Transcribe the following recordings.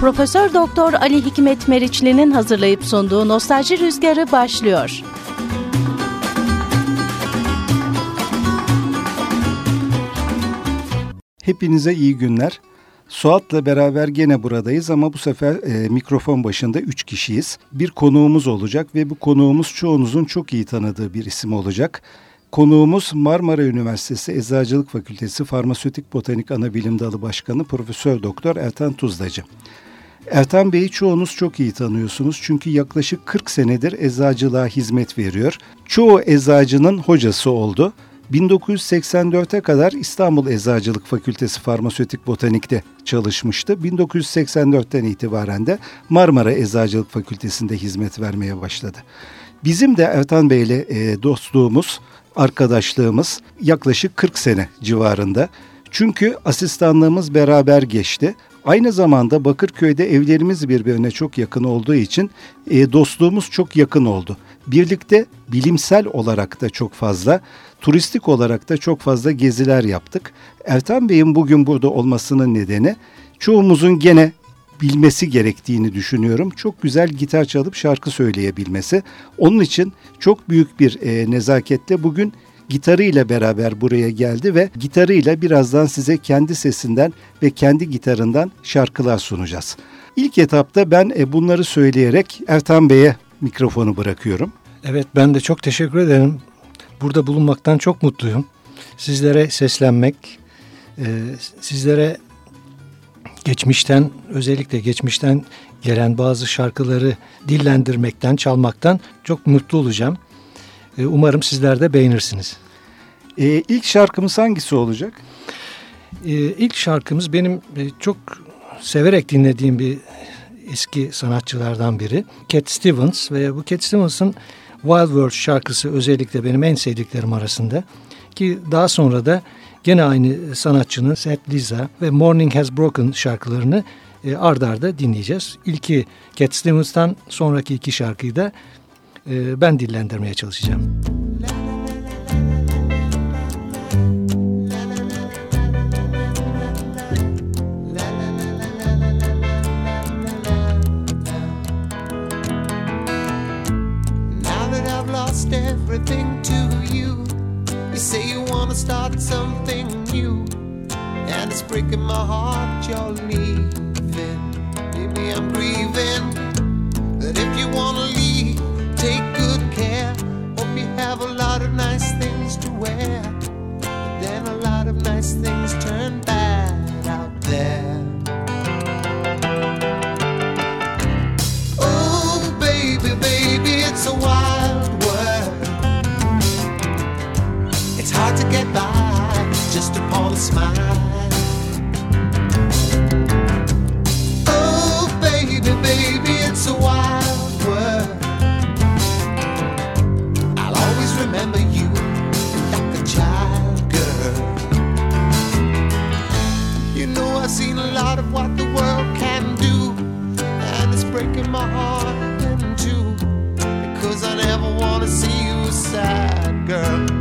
Profesör Doktor Ali Hikmet Meriçli'nin hazırlayıp sunduğu Nostalji Rüzgarı başlıyor. Hepinize iyi günler. Suat'la beraber gene buradayız ama bu sefer e, mikrofon başında üç kişiyiz. Bir konuğumuz olacak ve bu konuğumuz çoğunuzun çok iyi tanıdığı bir isim olacak. Konuğumuz Marmara Üniversitesi Eczacılık Fakültesi Farmasötik Botanik Anabilim Dalı Başkanı Profesör Doktor Ertan Tuzlacı. Ertan Bey'i çoğunuz çok iyi tanıyorsunuz çünkü yaklaşık 40 senedir eczacılığa hizmet veriyor. Çoğu eczacının hocası oldu. 1984'e kadar İstanbul Eczacılık Fakültesi Farmasötik Botanik'te çalışmıştı. 1984'ten itibaren de Marmara Eczacılık Fakültesi'nde hizmet vermeye başladı. Bizim de Ertan Bey ile e, dostluğumuz, arkadaşlığımız yaklaşık 40 sene civarında. Çünkü asistanlığımız beraber geçti. Aynı zamanda Bakırköy'de evlerimiz birbirine çok yakın olduğu için e, dostluğumuz çok yakın oldu. Birlikte bilimsel olarak da çok fazla, turistik olarak da çok fazla geziler yaptık. Ertan Bey'in bugün burada olmasının nedeni çoğumuzun gene bilmesi gerektiğini düşünüyorum. Çok güzel gitar çalıp şarkı söyleyebilmesi. Onun için çok büyük bir e, nezaketle bugün gitarıyla beraber buraya geldi ve gitarıyla birazdan size kendi sesinden ve kendi gitarından şarkılar sunacağız. İlk etapta ben e, bunları söyleyerek Ertan Bey'e mikrofonu bırakıyorum. Evet ben de çok teşekkür ederim. Burada bulunmaktan çok mutluyum. Sizlere seslenmek, e, sizlere geçmişten özellikle geçmişten gelen bazı şarkıları dillendirmekten, çalmaktan çok mutlu olacağım. E, umarım sizler de beğenirsiniz. Ee, ilk şarkımız hangisi olacak? Ee, ilk şarkımız benim e, çok severek dinlediğim bir eski sanatçılardan biri. Cat Stevens ve bu Cat Stevens'ın Wild World şarkısı özellikle benim en sevdiklerim arasında. Ki daha sonra da gene aynı sanatçının Set Liza ve Morning Has Broken şarkılarını e, ard arda dinleyeceğiz. İlki Cat Stevens'tan sonraki iki şarkıyı da e, ben dillendirmeye çalışacağım. Breaking my heart you're leaving. Maybe I'm grieving that if you wanna leave, take good care. Hope you have a lot of nice things to wear, but then a lot of nice things turn bad out there. Oh, baby, baby, it's a wild world. It's hard to get by just upon a smile. Girl.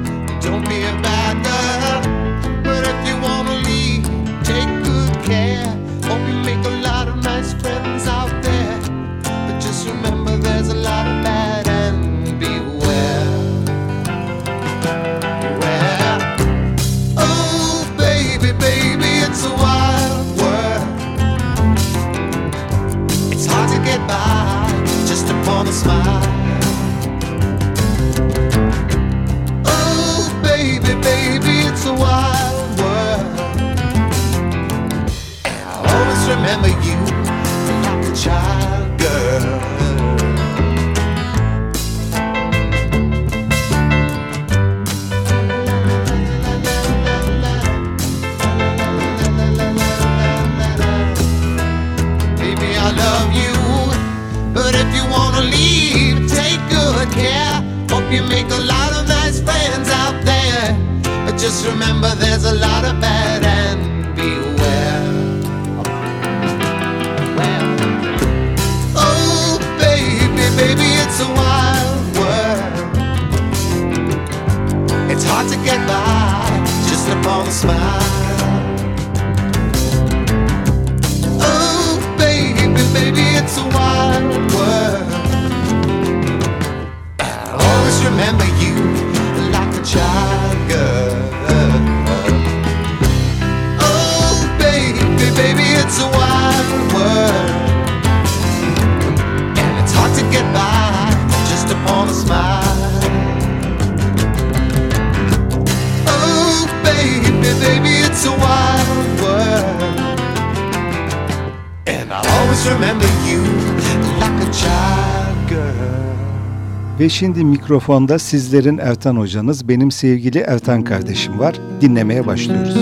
Ve şimdi mikrofonda sizlerin Ertan hocanız, benim sevgili Ertan kardeşim var. Dinlemeye başlıyoruz.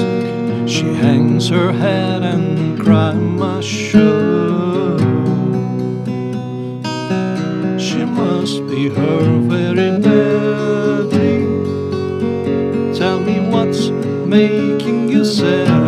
She hangs her head and cries my She must be her very daddy Tell me what's making you sad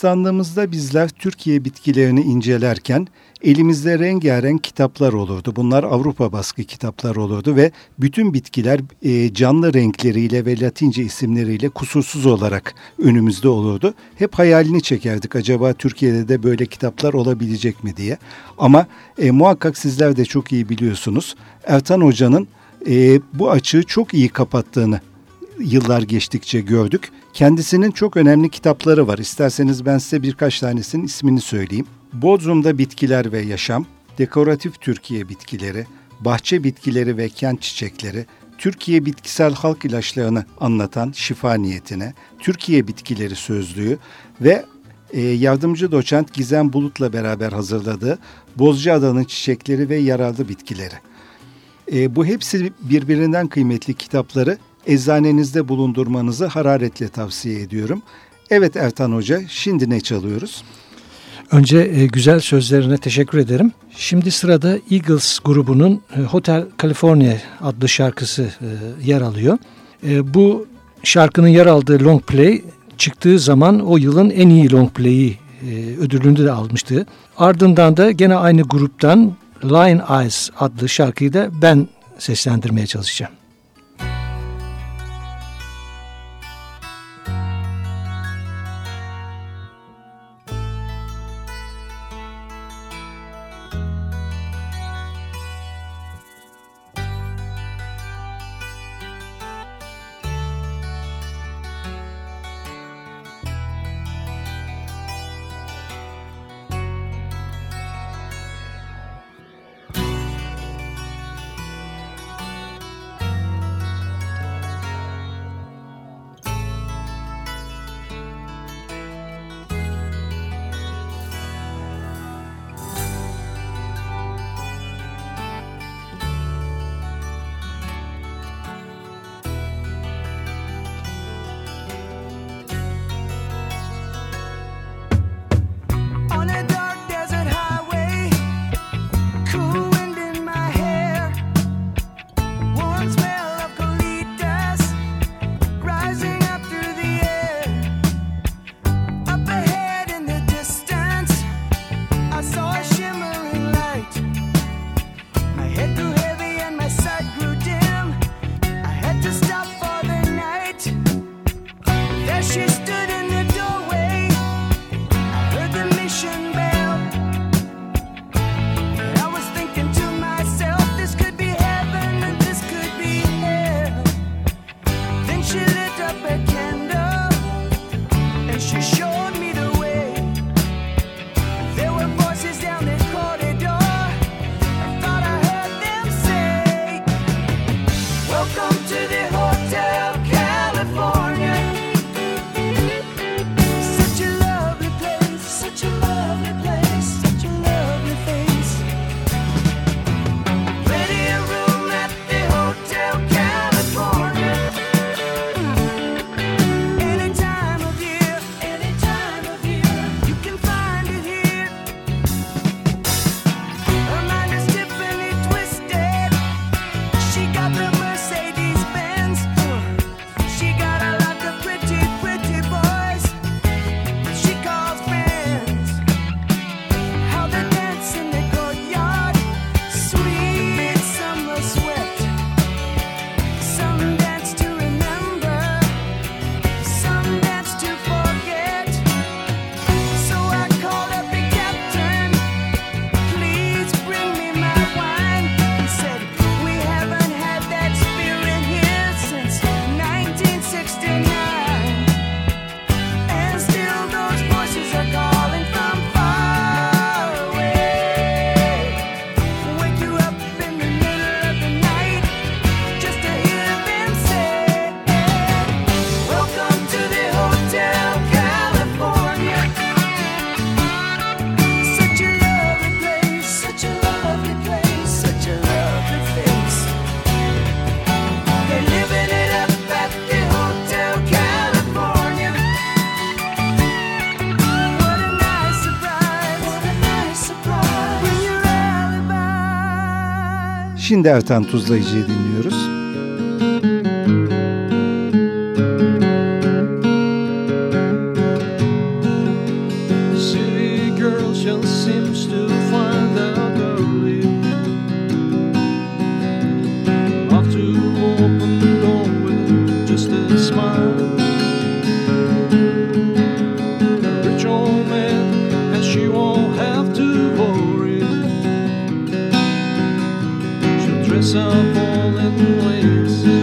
asistanlığımızda bizler Türkiye bitkilerini incelerken elimizde rengarenk kitaplar olurdu. Bunlar Avrupa baskı kitaplar olurdu ve bütün bitkiler e, canlı renkleriyle ve latince isimleriyle kusursuz olarak önümüzde olurdu. Hep hayalini çekerdik acaba Türkiye'de de böyle kitaplar olabilecek mi diye. Ama e, muhakkak sizler de çok iyi biliyorsunuz Ertan Hoca'nın e, bu açığı çok iyi kapattığını yıllar geçtikçe gördük. Kendisinin çok önemli kitapları var. İsterseniz ben size birkaç tanesinin ismini söyleyeyim. Bodrum'da Bitkiler ve Yaşam, Dekoratif Türkiye Bitkileri, Bahçe Bitkileri ve Kent Çiçekleri, Türkiye bitkisel halk ilaçlarını anlatan şifa niyetine, Türkiye bitkileri sözlüğü ve e, yardımcı doçent Gizem Bulut'la beraber hazırladığı Bozcaada'nın çiçekleri ve yararlı bitkileri. E, bu hepsi birbirinden kıymetli kitapları eczanenizde bulundurmanızı hararetle tavsiye ediyorum. Evet Ertan Hoca, şimdi ne çalıyoruz? Önce e, güzel sözlerine teşekkür ederim. Şimdi sırada Eagles grubunun e, Hotel California adlı şarkısı e, yer alıyor. Bu şarkının yer aldığı long play çıktığı zaman o yılın en iyi long play'i e, ödülünü de almıştı. Ardından da gene aynı gruptan Lion Eyes adlı şarkıyı da ben seslendirmeye çalışacağım. Şimdi Ertan Tuzlayıcı'yı dinliyoruz. itself all in place.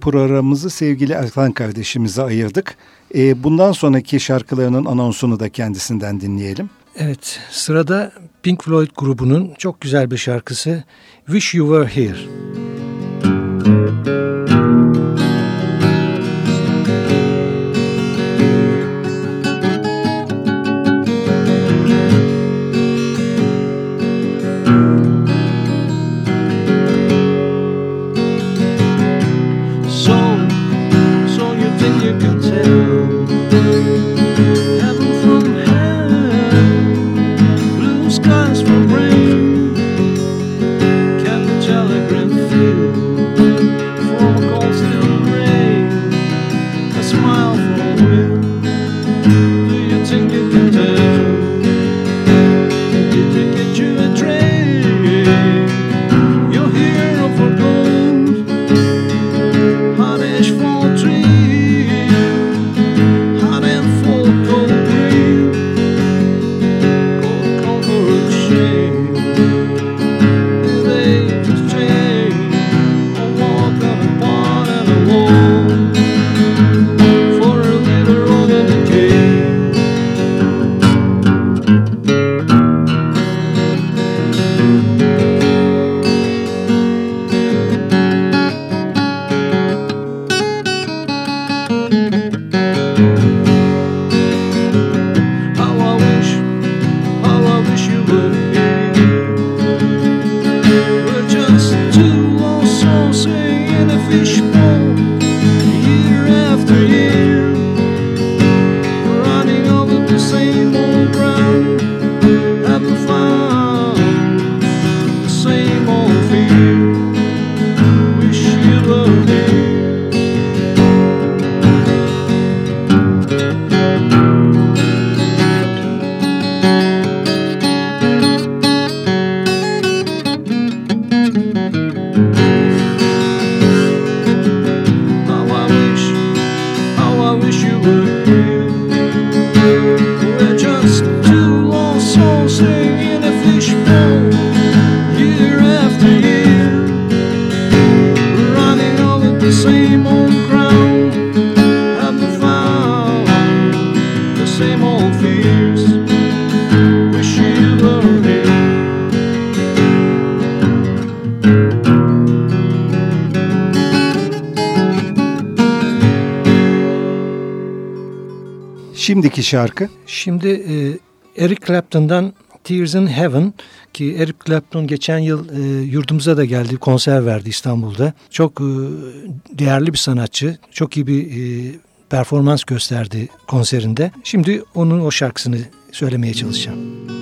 programımızı sevgili Erkan kardeşimize ayırdık. E, bundan sonraki şarkılarının anonsunu da kendisinden dinleyelim. Evet, sırada Pink Floyd grubunun çok güzel bir şarkısı Wish You Were Here. Müzik Şimdiki şarkı? Şimdi e, Eric Clapton'dan Tears in Heaven ki Eric Clapton geçen yıl e, yurdumuza da geldi konser verdi İstanbul'da. Çok e, değerli bir sanatçı. Çok iyi bir e, performans gösterdi konserinde. Şimdi onun o şarkısını söylemeye çalışacağım.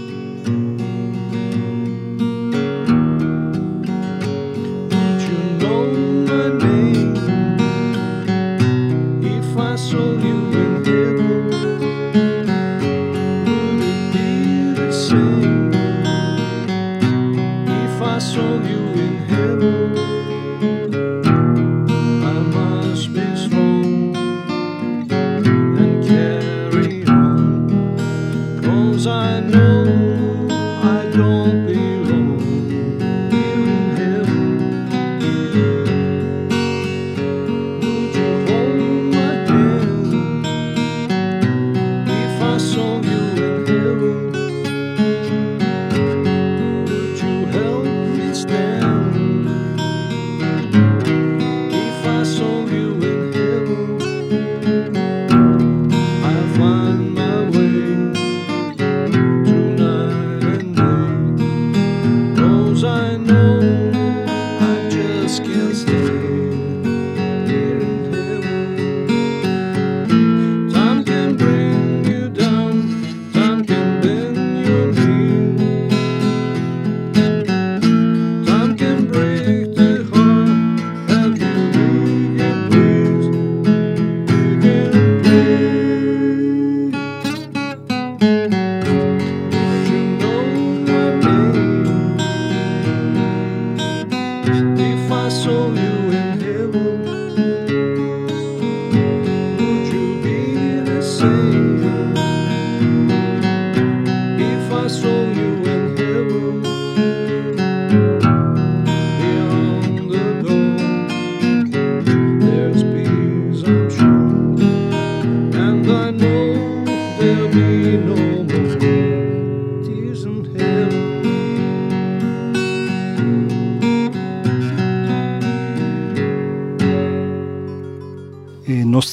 Say.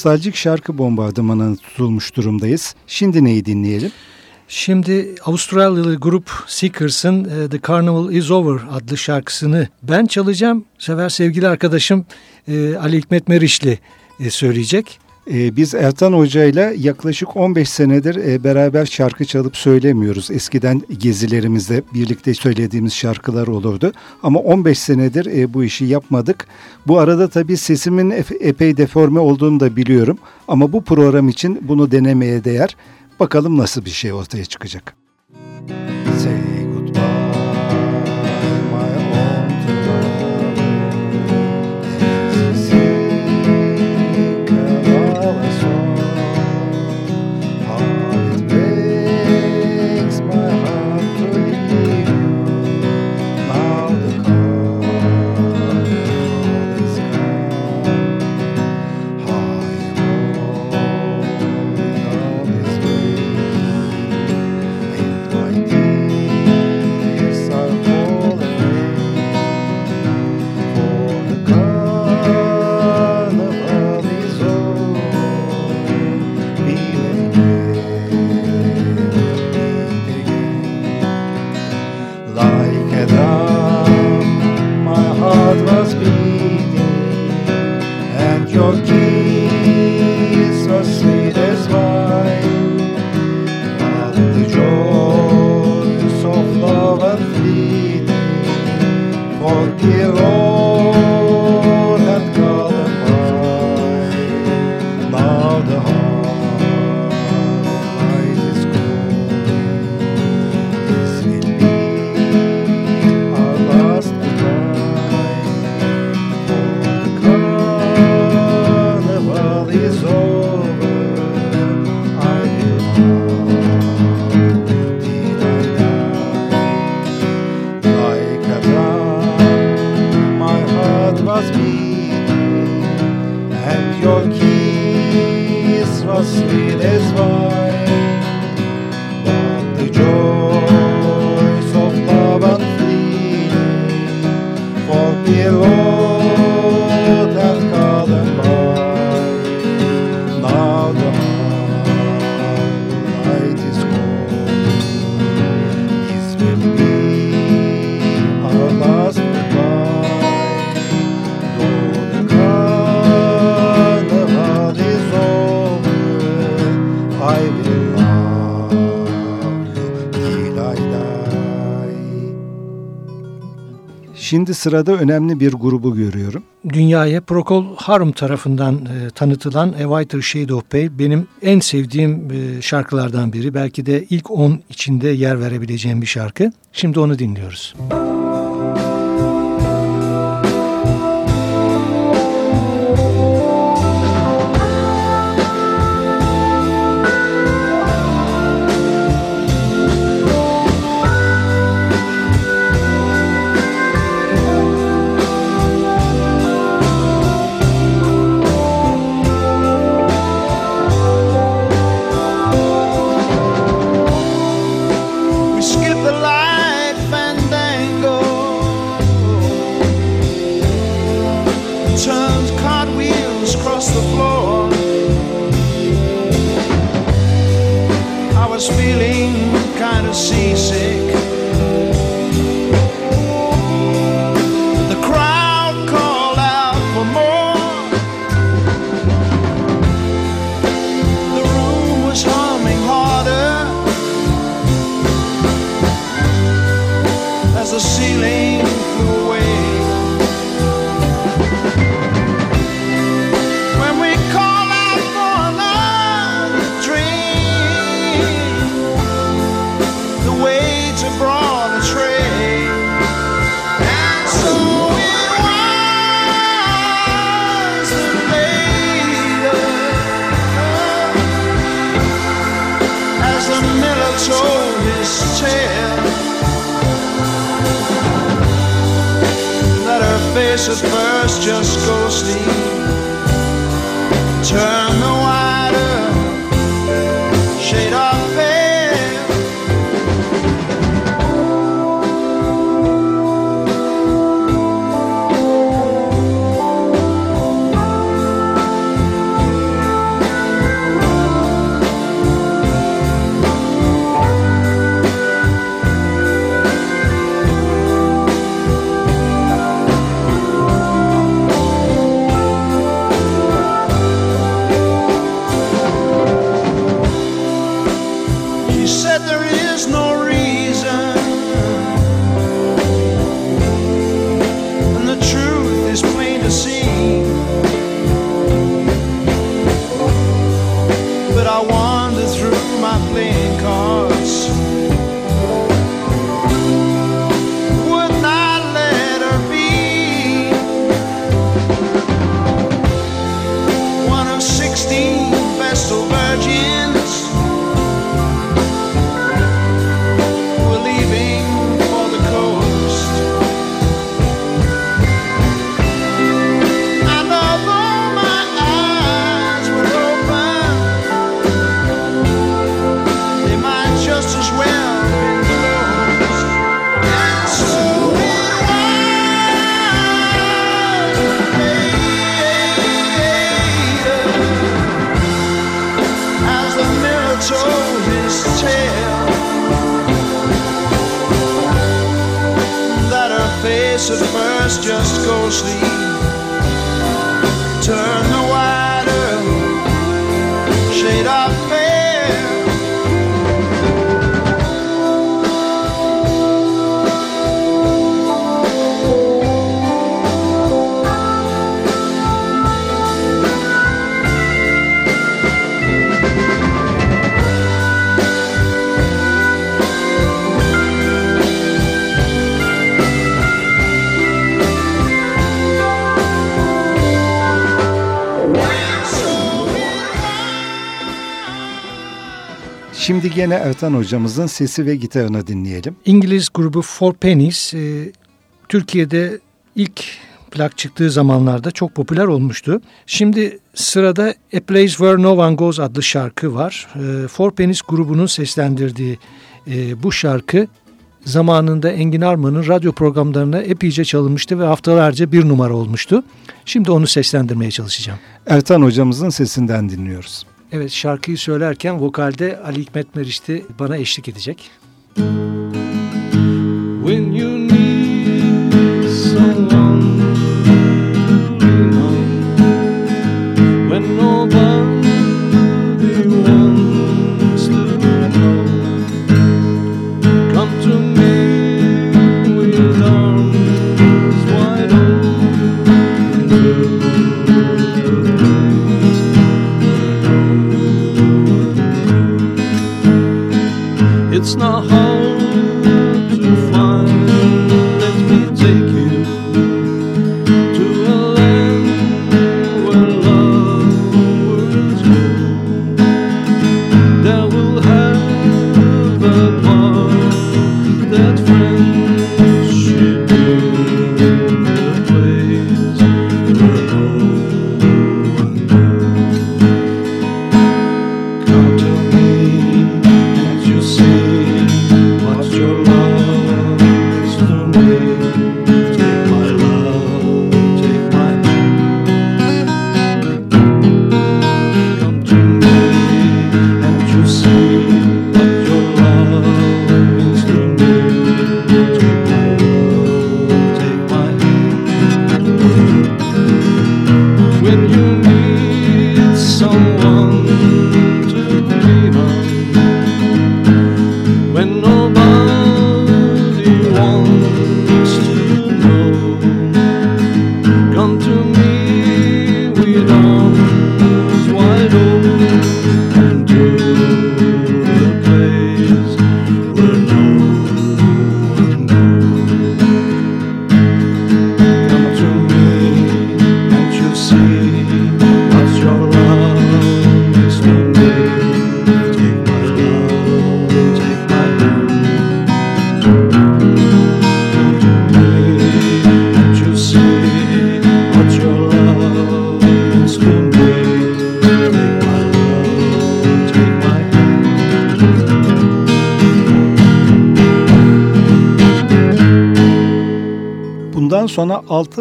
Nostaljik şarkı bombardımanına tutulmuş durumdayız. Şimdi neyi dinleyelim? Şimdi Avustralyalı grup Seekers'ın e, The Carnival Is Over adlı şarkısını ben çalacağım. Sever sevgili arkadaşım e, Ali Hikmet Meriçli e, söyleyecek. Ee, biz Ertan Hoca ile yaklaşık 15 senedir e, beraber şarkı çalıp söylemiyoruz. Eskiden gezilerimizde birlikte söylediğimiz şarkılar olurdu. Ama 15 senedir e, bu işi yapmadık. Bu arada tabii sesimin epey deforme olduğunu da biliyorum. Ama bu program için bunu denemeye değer. Bakalım nasıl bir şey ortaya çıkacak. Say Sırada önemli bir grubu görüyorum. Dünyaya Procol Harum tarafından e, tanıtılan A Whiter Shade of Pale benim en sevdiğim e, şarkılardan biri. Belki de ilk 10 içinde yer verebileceğim bir şarkı. Şimdi onu dinliyoruz. Müzik Şimdi gene Ertan hocamızın sesi ve gitarını dinleyelim. İngiliz grubu Four Pennies e, Türkiye'de ilk plak çıktığı zamanlarda çok popüler olmuştu. Şimdi sırada A Place Where No One Goes adlı şarkı var. E, Four Pennies grubunun seslendirdiği e, bu şarkı zamanında Engin Arman'ın radyo programlarına epeyce çalınmıştı ve haftalarca bir numara olmuştu. Şimdi onu seslendirmeye çalışacağım. Ertan hocamızın sesinden dinliyoruz. Evet şarkıyı söylerken vokalde Ali Hikmet Meriç'ti bana eşlik edecek. When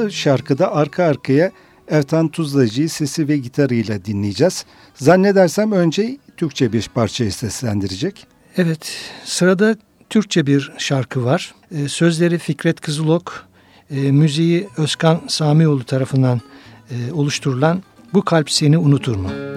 adlı şarkıda arka arkaya Ertan Tuzlacı'yı sesi ve gitarıyla dinleyeceğiz. Zannedersem önce Türkçe bir parçayı seslendirecek. Evet, sırada Türkçe bir şarkı var. Ee, sözleri Fikret Kızılok, e, müziği Özkan Samioğlu tarafından e, oluşturulan Bu Kalp Seni Unutur Mu?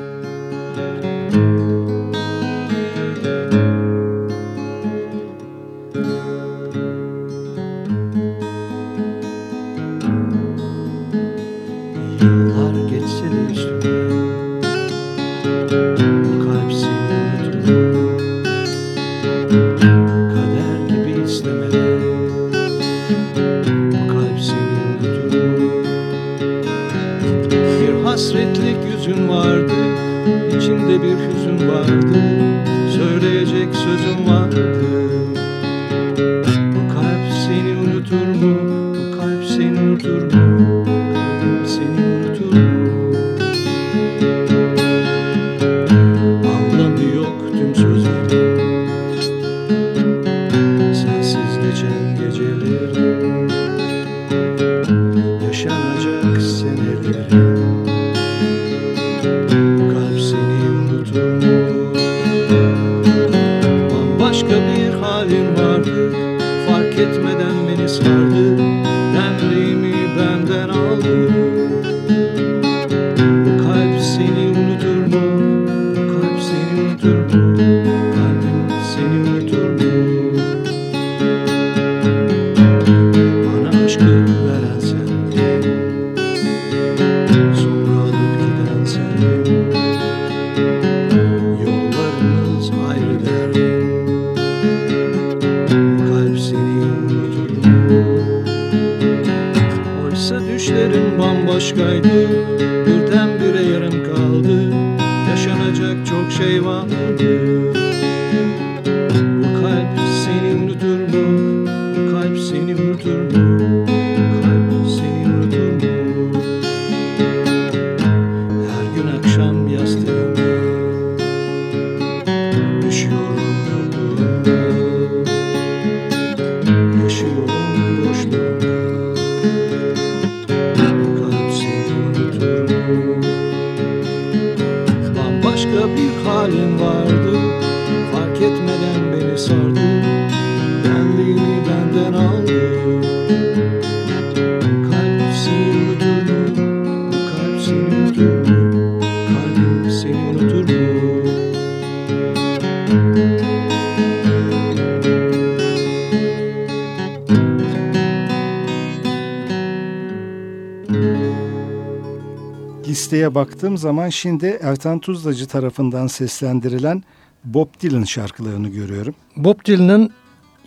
listeye baktığım zaman şimdi Ertan Tuzlacı tarafından seslendirilen Bob Dylan şarkılarını görüyorum. Bob Dylan'ın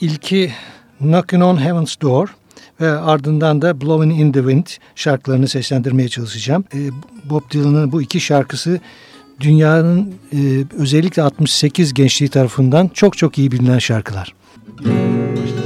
ilki Knocking on Heaven's Door ve ardından da Blowing in the Wind şarkılarını seslendirmeye çalışacağım. E, Bob Dylan'ın bu iki şarkısı dünyanın e, özellikle 68 gençliği tarafından çok çok iyi bilinen şarkılar. Müzik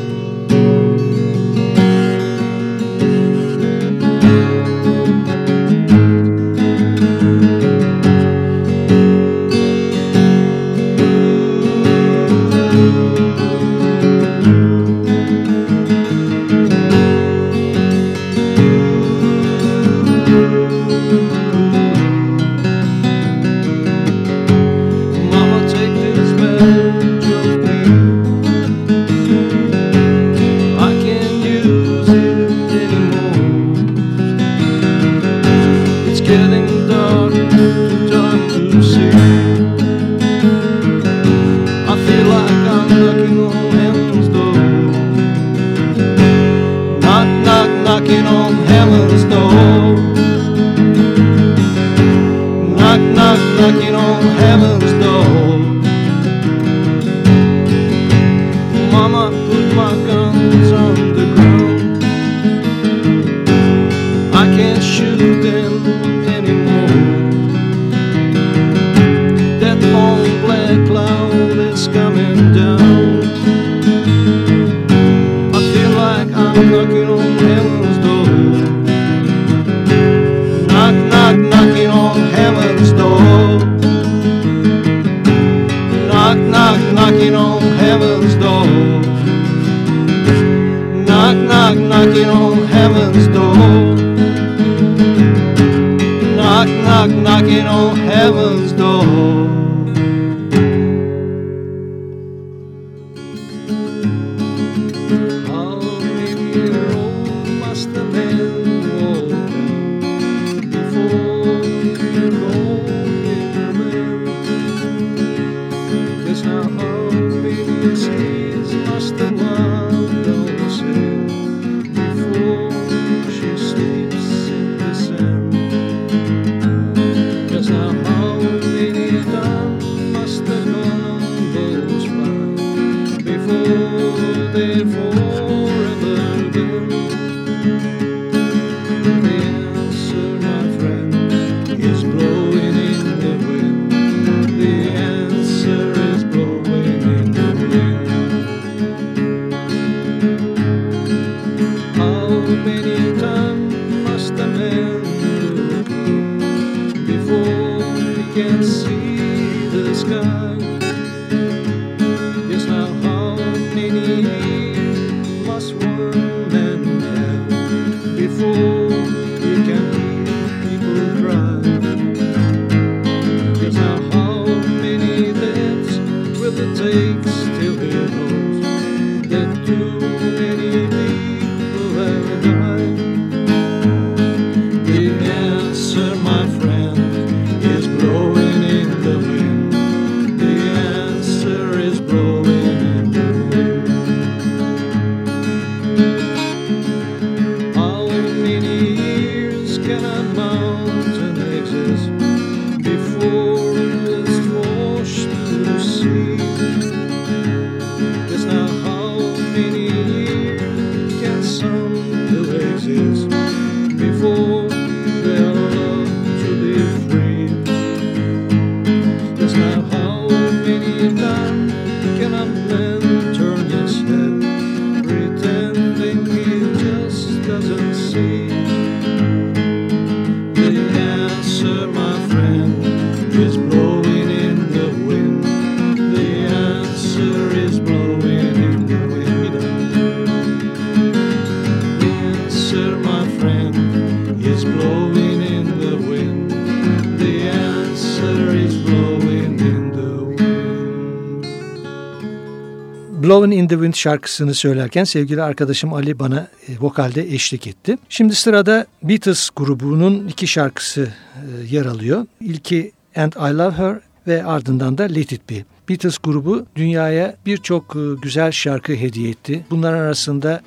the Wind şarkısını söylerken sevgili arkadaşım Ali bana e, vokalde eşlik etti. Şimdi sırada Beatles grubunun iki şarkısı e, yer alıyor. İlki And I Love Her ve ardından da Let It Be. Beatles grubu dünyaya birçok e, güzel şarkı hediye etti. Bunların arasında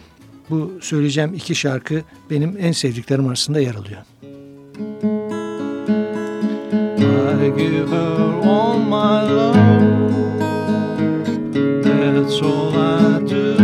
bu söyleyeceğim iki şarkı benim en sevdiklerim arasında yer alıyor. I give her all my love that's all I do.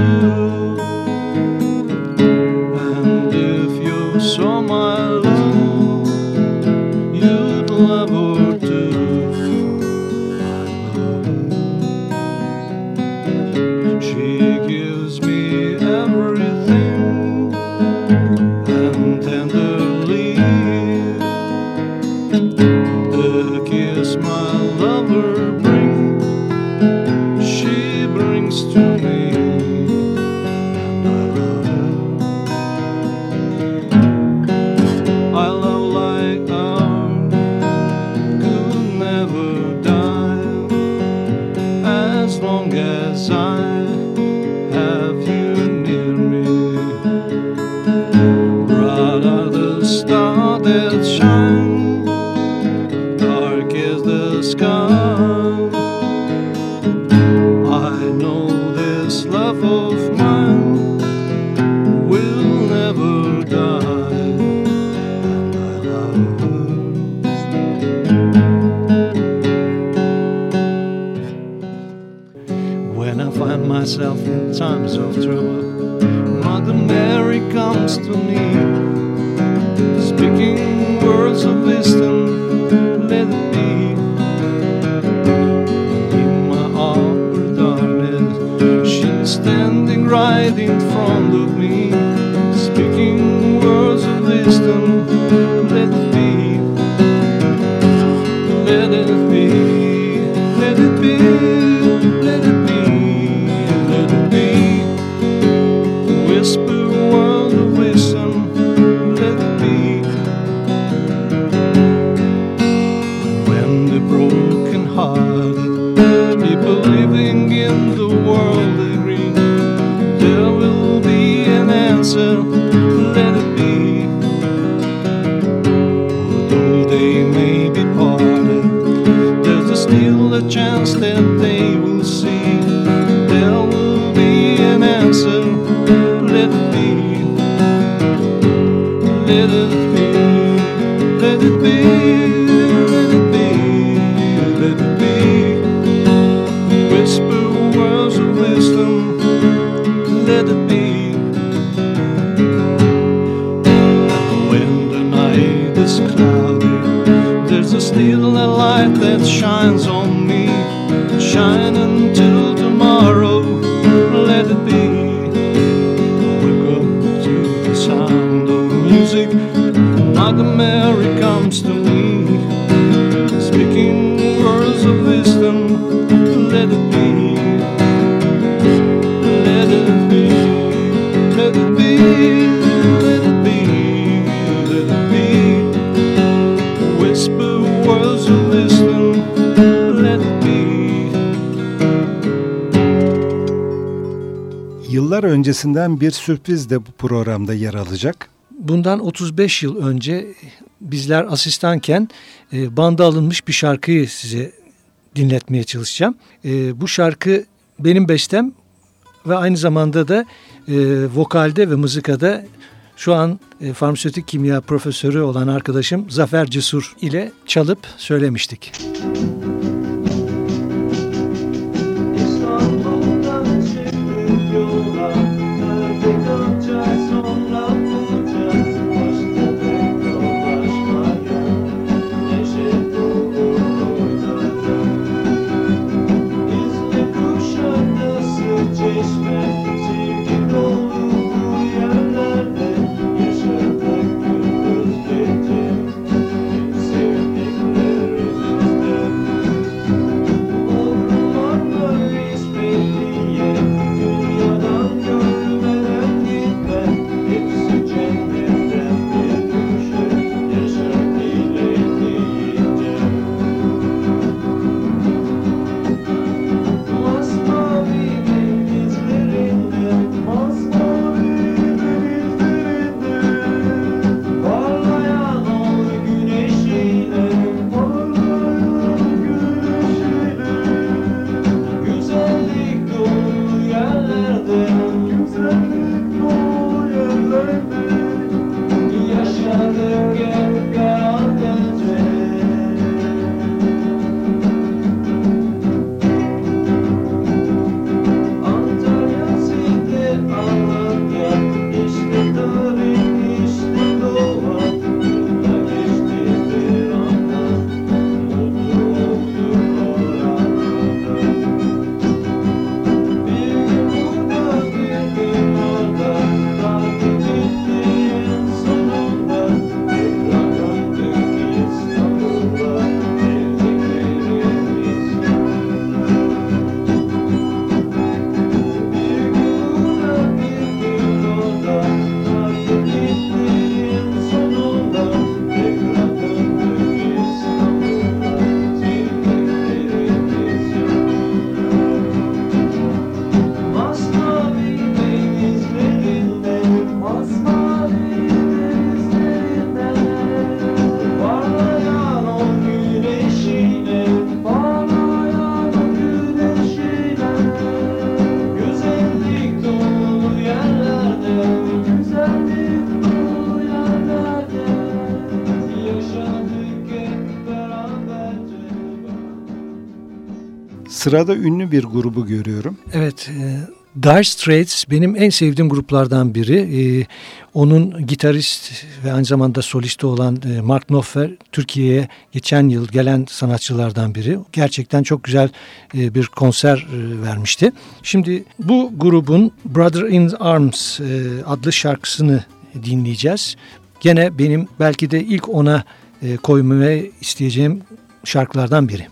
kendisinden bir sürpriz de bu programda yer alacak. Bundan 35 yıl önce bizler asistanken e, banda alınmış bir şarkıyı size dinletmeye çalışacağım. E, bu şarkı benim bestem ve aynı zamanda da e, vokalde ve mızıkada şu an e, farmasötik kimya profesörü olan arkadaşım Zafer Cesur ile çalıp söylemiştik. Müzik Sırada ünlü bir grubu görüyorum. Evet. E Dire Straits benim en sevdiğim gruplardan biri. Ee, onun gitarist ve aynı zamanda solisti olan e, Mark Knopfler Türkiye'ye geçen yıl gelen sanatçılardan biri. Gerçekten çok güzel e, bir konser e, vermişti. Şimdi bu grubun Brother in Arms e, adlı şarkısını dinleyeceğiz. Gene benim belki de ilk ona e, koymaya isteyeceğim şarkılardan biri.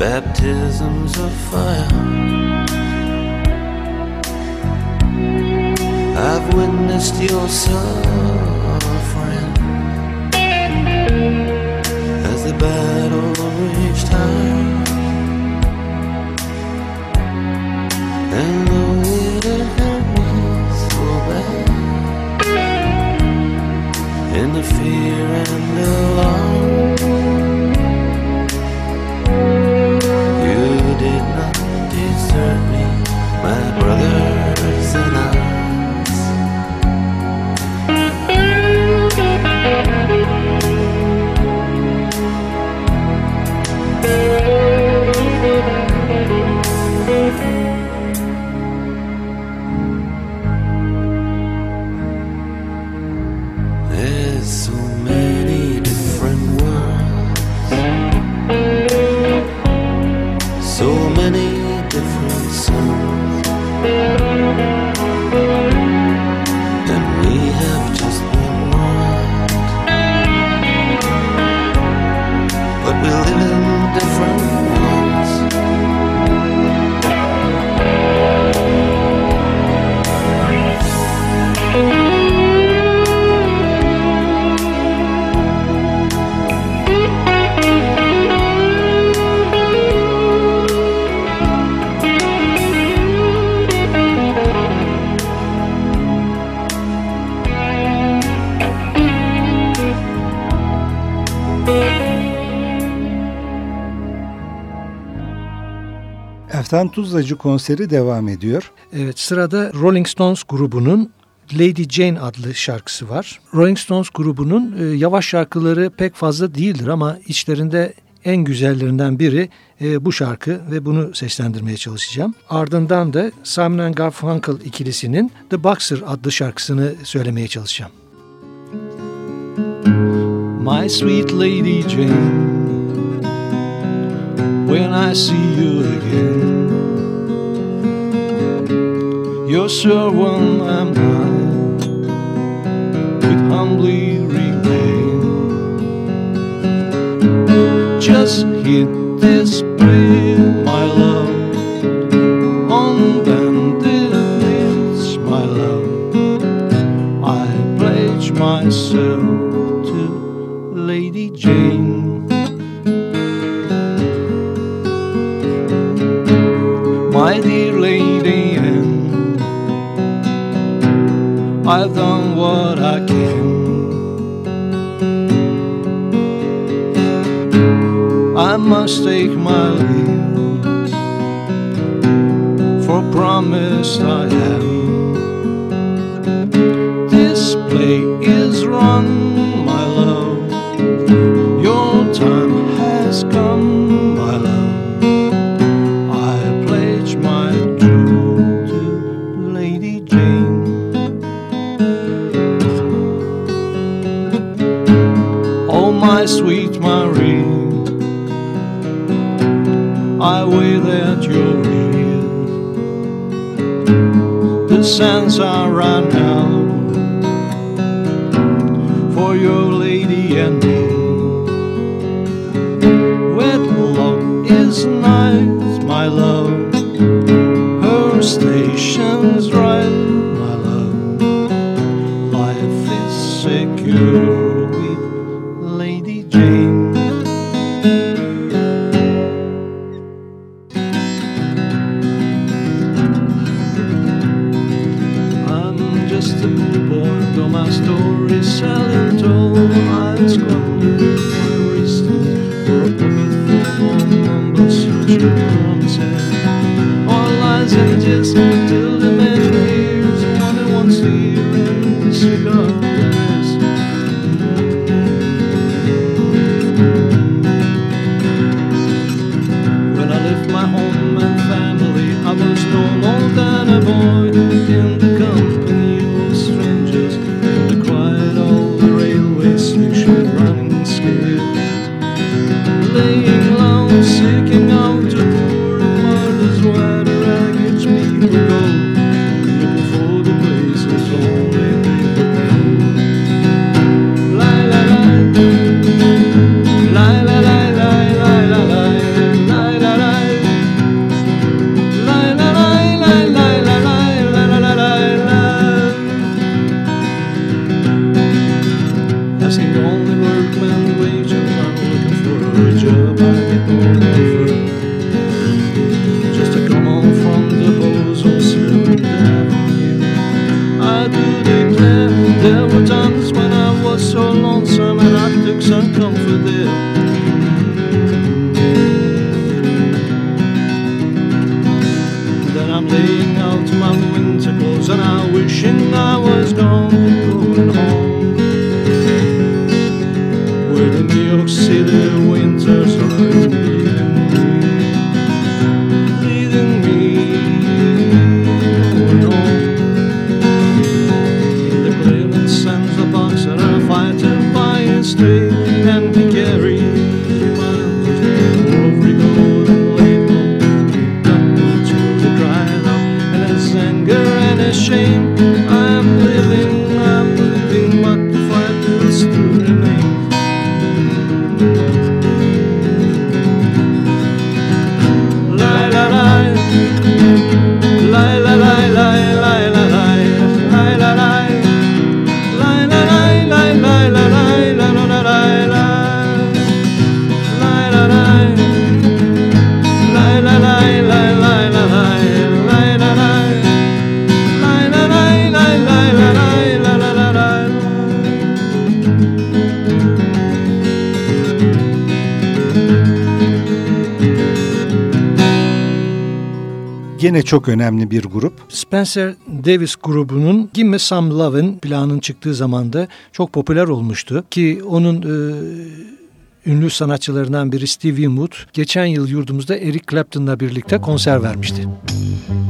Baptisms of fire. I've witnessed your suffering as the battle reached high. And though it hurt me so bad in the fear and the alarm. My brothers Eftan Tuzlacı konseri devam ediyor. Evet sırada Rolling Stones grubunun Lady Jane adlı şarkısı var. Rolling Stones grubunun e, yavaş şarkıları pek fazla değildir ama içlerinde en güzellerinden biri e, bu şarkı ve bunu seslendirmeye çalışacağım. Ardından da Simon Garfunkel ikilisinin The Boxer adlı şarkısını söylemeye çalışacağım. My sweet Lady Jane, when I see you again, your servant am I, with humbly remain. Just hit this prayer, my love, on bended knees, my love. I pledge myself to Lady Jane. I've done what I can. I must take my leave, for promise I have. This play is run are right. çok önemli bir grup. Spencer Davis grubunun Give Me Some Love'ın planın çıktığı zamanda çok popüler olmuştu. Ki onun... E, ünlü sanatçılarından biri Stevie Wood geçen yıl yurdumuzda Eric Clapton'la birlikte konser vermişti. Müzik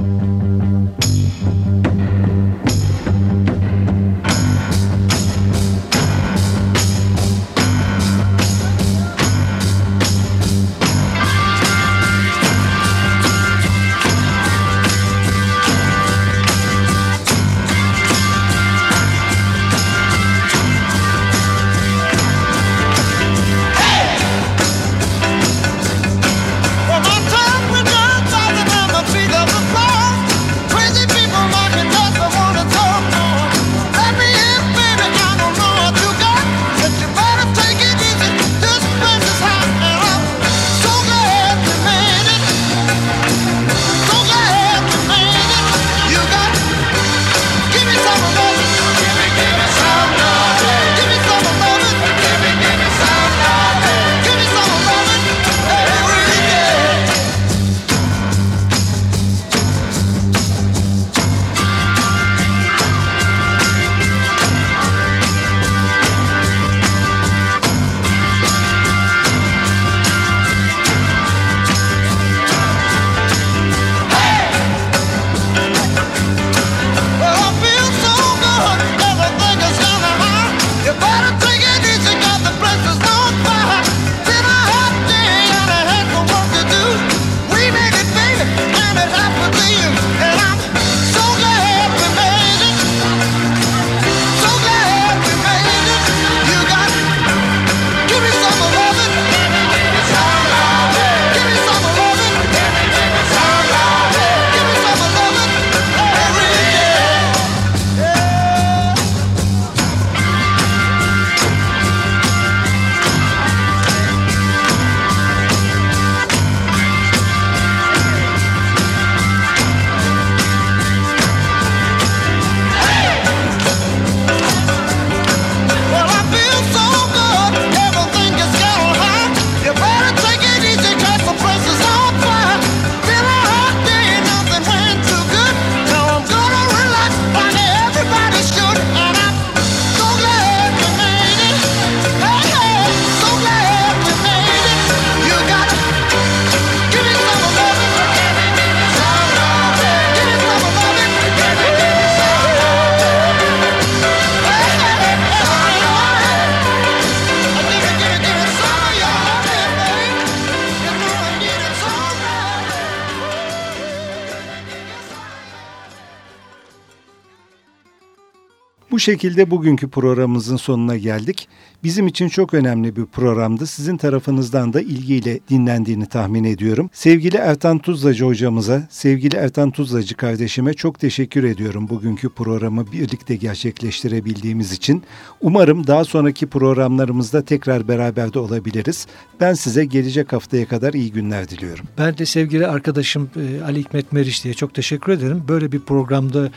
Bu şekilde bugünkü programımızın sonuna geldik. Bizim için çok önemli bir programdı. Sizin tarafınızdan da ilgiyle dinlendiğini tahmin ediyorum. Sevgili Ertan Tuzlacı hocamıza, sevgili Ertan Tuzlacı kardeşime çok teşekkür ediyorum bugünkü programı birlikte gerçekleştirebildiğimiz için. Umarım daha sonraki programlarımızda tekrar beraber de olabiliriz. Ben size gelecek haftaya kadar iyi günler diliyorum. Ben de sevgili arkadaşım e, Ali Hikmet Meriç diye çok teşekkür ederim. Böyle bir programda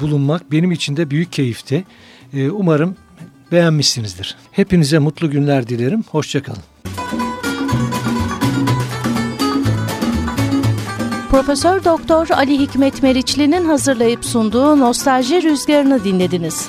bulunmak benim için de büyük keyifti. E, umarım beğenmişsinizdir. Hepinize mutlu günler dilerim. Hoşçakalın. Profesör Doktor Ali Hikmet Meriçli'nin hazırlayıp sunduğu Nostalji Rüzgarı'nı dinlediniz.